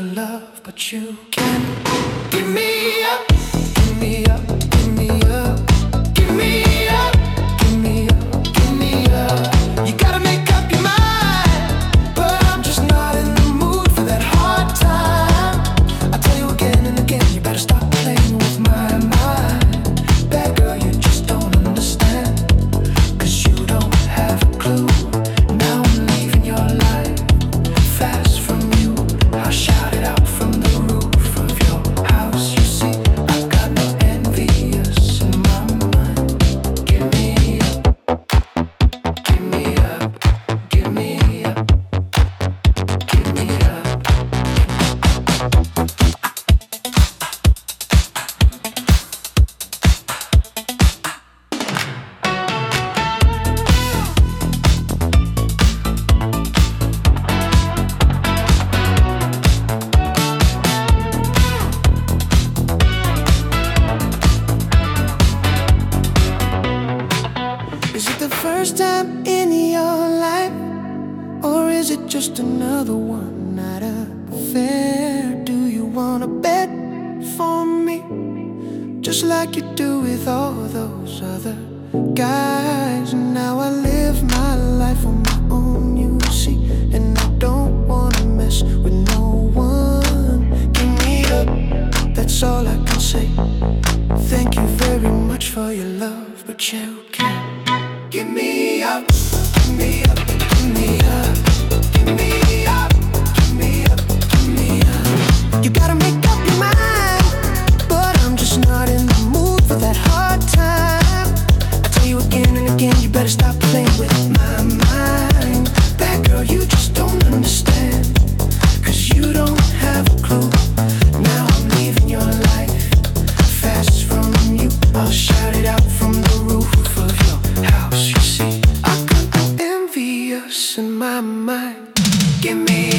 your love, but you can't give me up, give me up. just another one at a fair. Do you wanna bet for me? Just like you do with all those other guys. And now I live my life on my own, you see. And I don't wanna mess with no one. Give me up, that's all I can say. Thank you very much for your love, but you can't give me up. In my mind. Give me